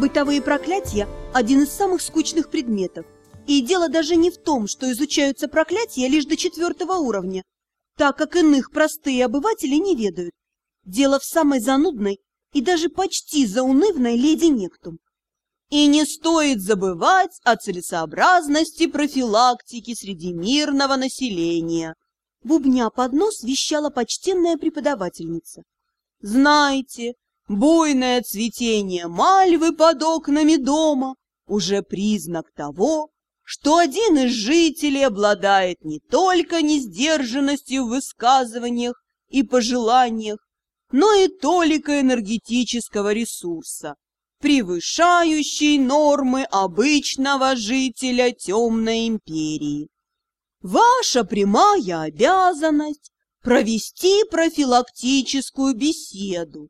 Бытовые проклятия – один из самых скучных предметов. И дело даже не в том, что изучаются проклятия лишь до четвертого уровня, так как иных простые обыватели не ведают. Дело в самой занудной и даже почти заунывной леди Нектум. И не стоит забывать о целесообразности профилактики среди мирного населения. Бубня под нос вещала почтенная преподавательница. Знаете, буйное цветение мальвы под окнами дома уже признак того, что один из жителей обладает не только несдержанностью в высказываниях и пожеланиях, но и толика энергетического ресурса, превышающий нормы обычного жителя темной империи. Ваша прямая обязанность провести профилактическую беседу,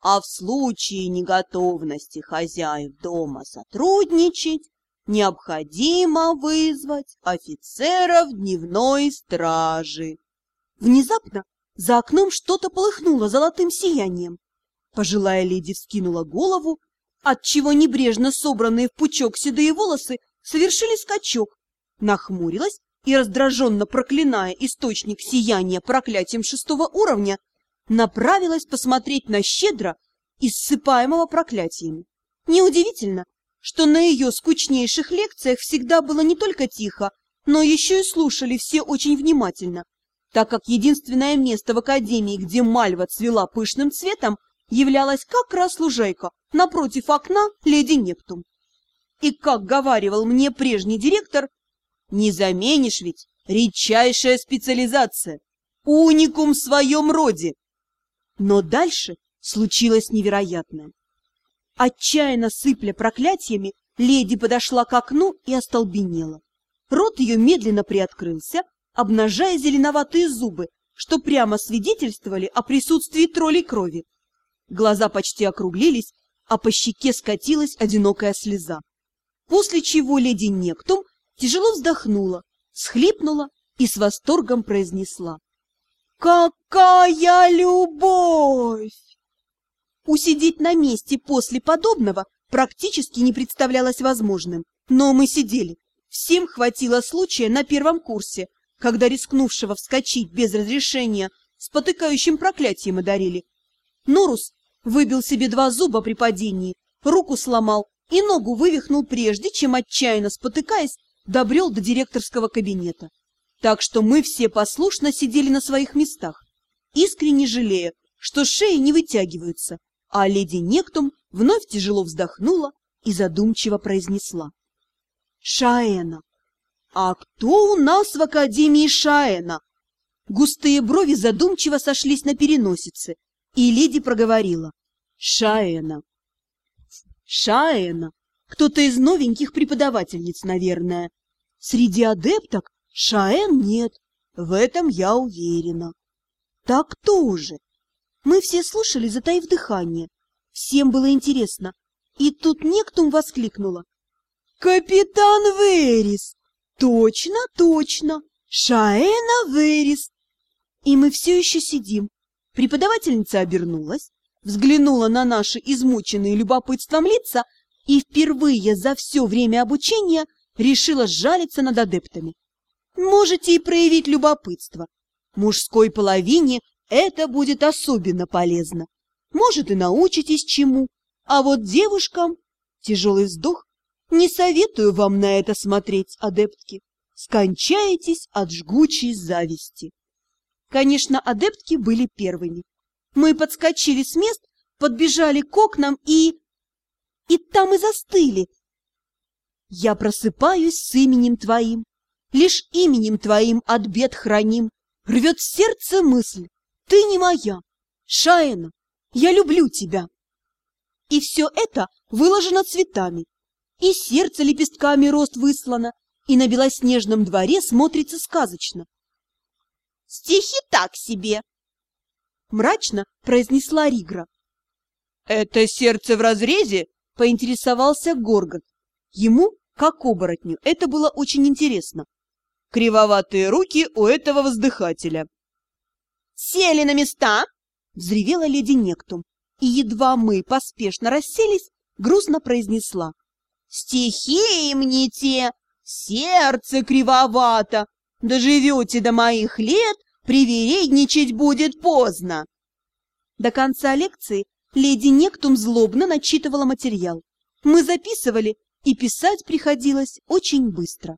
а в случае неготовности хозяев дома сотрудничать, необходимо вызвать офицеров дневной стражи. Внезапно за окном что-то полыхнуло золотым сиянием. Пожилая леди вскинула голову, отчего небрежно собранные в пучок седые волосы совершили скачок, нахмурилась и, раздраженно проклиная источник сияния проклятием шестого уровня, направилась посмотреть на щедро иссыпаемого проклятиями. Неудивительно, что на ее скучнейших лекциях всегда было не только тихо, но еще и слушали все очень внимательно, так как единственное место в академии, где мальва цвела пышным цветом, являлась как раз лужайка напротив окна леди Нептун. И, как говаривал мне прежний директор, не заменишь ведь редчайшая специализация, уникум в своем роде. Но дальше случилось невероятное. Отчаянно сыпля проклятиями, леди подошла к окну и остолбенела. Рот ее медленно приоткрылся, обнажая зеленоватые зубы, что прямо свидетельствовали о присутствии троллей крови. Глаза почти округлились, а по щеке скатилась одинокая слеза. После чего леди Нектум тяжело вздохнула, схлипнула и с восторгом произнесла. «Какая любовь!» Усидеть на месте после подобного практически не представлялось возможным, но мы сидели. Всем хватило случая на первом курсе, когда рискнувшего вскочить без разрешения спотыкающим проклятием одарили. Норус выбил себе два зуба при падении, руку сломал и ногу вывихнул прежде, чем, отчаянно спотыкаясь, добрел до директорского кабинета. Так что мы все послушно сидели на своих местах, искренне жалея, что шеи не вытягиваются, а леди Нектум вновь тяжело вздохнула и задумчиво произнесла. «Шаэна! А кто у нас в Академии Шаэна?» Густые брови задумчиво сошлись на переносице, и леди проговорила. «Шаэна!» «Шаэна! Кто-то из новеньких преподавательниц, наверное. Среди адепток Шаэн нет, в этом я уверена. Так кто же? Мы все слушали, затаив дыхание. Всем было интересно. И тут Нектум воскликнула. «Капитан Верис! Точно, точно! Шаэна Верис!» И мы все еще сидим. Преподавательница обернулась, взглянула на наши измученные любопытством лица и впервые за все время обучения решила сжалиться над адептами. Можете и проявить любопытство. Мужской половине это будет особенно полезно. Может, и научитесь чему. А вот девушкам... Тяжелый вздох. Не советую вам на это смотреть, адептки. Скончаетесь от жгучей зависти. Конечно, адептки были первыми. Мы подскочили с мест, подбежали к окнам и... И там и застыли. Я просыпаюсь с именем твоим, лишь именем твоим от бед храним. Рвет сердце мысль, ты не моя. Шаина, я люблю тебя. И все это выложено цветами, и сердце лепестками рост выслано, и на белоснежном дворе смотрится сказочно. Стихи так себе, мрачно произнесла Ригра. Это сердце в разрезе? поинтересовался Горгот. Ему, как оборотню, это было очень интересно. Кривоватые руки у этого воздыхателя. «Сели на места!» — взревела леди Нектум. И едва мы поспешно расселись, грустно произнесла. «Стихи мне те, сердце кривовато, доживете до моих лет, привередничать будет поздно». До конца лекции леди Нектум злобно начитывала материал. Мы записывали, и писать приходилось очень быстро.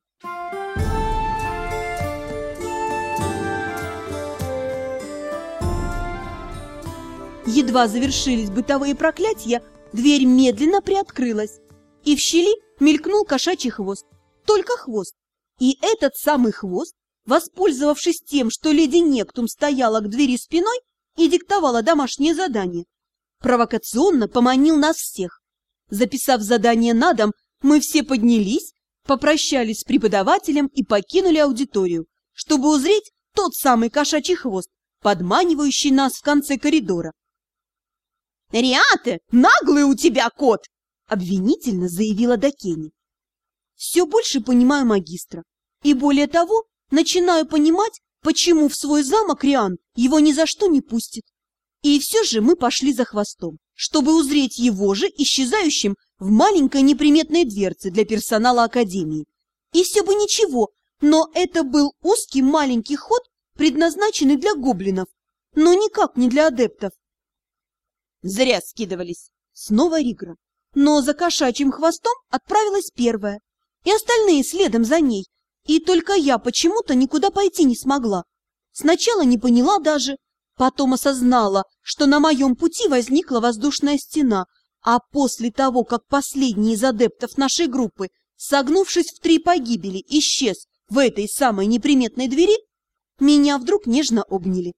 Едва завершились бытовые проклятия, дверь медленно приоткрылась, и в щели мелькнул кошачий хвост. Только хвост. И этот самый хвост, воспользовавшись тем, что леди Нектум стояла к двери спиной и диктовала домашнее задание, провокационно поманил нас всех. Записав задание на дом, мы все поднялись, попрощались с преподавателем и покинули аудиторию, чтобы узреть тот самый кошачий хвост, подманивающий нас в конце коридора. «Риате, наглый у тебя кот!» — обвинительно заявила Дакени. «Все больше понимаю магистра, и более того, начинаю понимать, почему в свой замок Риан его ни за что не пустит. И все же мы пошли за хвостом, чтобы узреть его же исчезающим в маленькой неприметной дверце для персонала Академии. И все бы ничего, но это был узкий маленький ход, предназначенный для гоблинов, но никак не для адептов. Зря скидывались. Снова Ригра. Но за кошачьим хвостом отправилась первая, и остальные следом за ней, и только я почему-то никуда пойти не смогла. Сначала не поняла даже, потом осознала, что на моем пути возникла воздушная стена, а после того, как последний из адептов нашей группы, согнувшись в три погибели, исчез в этой самой неприметной двери, меня вдруг нежно обняли.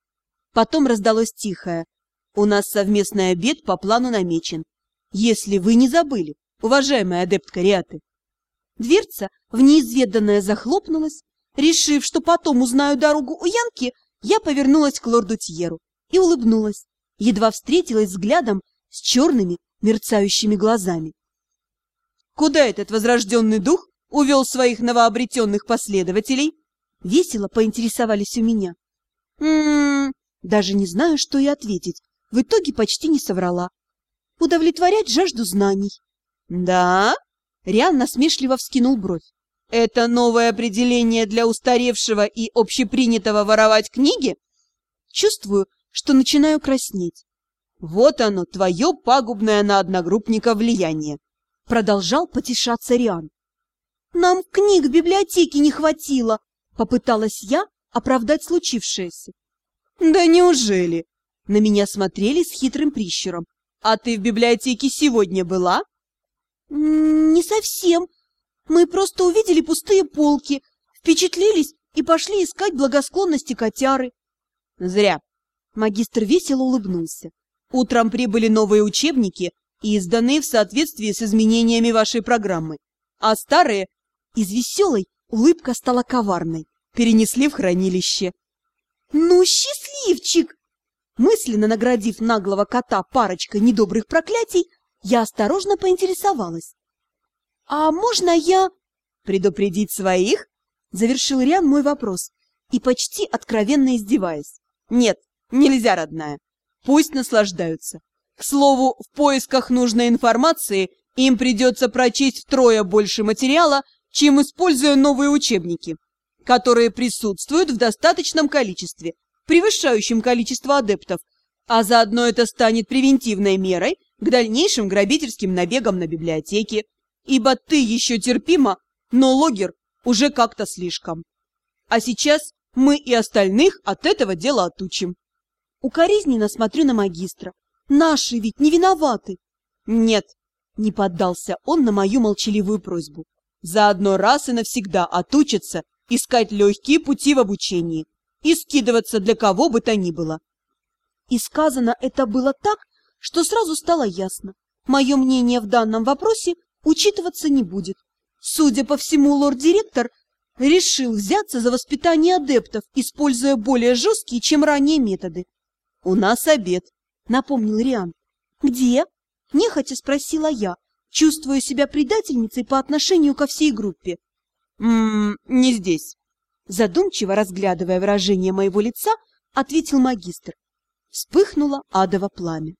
Потом раздалось тихое у нас совместный обед по плану намечен. Если вы не забыли, уважаемая адептка Риаты. Дверца в неизведанное захлопнулась. Решив, что потом узнаю дорогу у Янки, я повернулась к лорду Тьеру и улыбнулась, едва встретилась взглядом с черными мерцающими глазами. Куда этот возрожденный дух увел своих новообретенных последователей? Весело поинтересовались у меня. М -м -м, даже не знаю, что и ответить. В итоге почти не соврала. Удовлетворять жажду знаний. «Да?» — Риан насмешливо вскинул бровь. «Это новое определение для устаревшего и общепринятого воровать книги?» Чувствую, что начинаю краснеть. «Вот оно, твое пагубное на одногруппника влияние!» Продолжал потешаться Риан. «Нам книг в библиотеке не хватило!» Попыталась я оправдать случившееся. «Да неужели?» На меня смотрели с хитрым прищуром. «А ты в библиотеке сегодня была?» «Не совсем. Мы просто увидели пустые полки, впечатлились и пошли искать благосклонности котяры». «Зря». Магистр весело улыбнулся. «Утром прибыли новые учебники, изданные в соответствии с изменениями вашей программы. А старые, из веселой, улыбка стала коварной, перенесли в хранилище». «Ну, счастливчик!» Мысленно наградив наглого кота парочкой недобрых проклятий, я осторожно поинтересовалась. «А можно я...» «Предупредить своих?» — завершил Риан мой вопрос и почти откровенно издеваясь. «Нет, нельзя, родная. Пусть наслаждаются. К слову, в поисках нужной информации им придется прочесть втрое больше материала, чем используя новые учебники, которые присутствуют в достаточном количестве превышающим количество адептов, а заодно это станет превентивной мерой к дальнейшим грабительским набегам на библиотеки, ибо ты еще терпима, но логер уже как-то слишком. А сейчас мы и остальных от этого дела отучим. Укоризненно смотрю на магистра. Наши ведь не виноваты. Нет, не поддался он на мою молчаливую просьбу. Заодно раз и навсегда отучатся искать легкие пути в обучении и скидываться для кого бы то ни было. И сказано это было так, что сразу стало ясно. Мое мнение в данном вопросе учитываться не будет. Судя по всему, лорд-директор решил взяться за воспитание адептов, используя более жесткие, чем ранее методы. — У нас обед, — напомнил Риан. — Где? — нехотя спросила я, чувствуя себя предательницей по отношению ко всей группе. — Ммм, не здесь. Задумчиво разглядывая выражение моего лица, ответил магистр. Вспыхнуло адово пламя.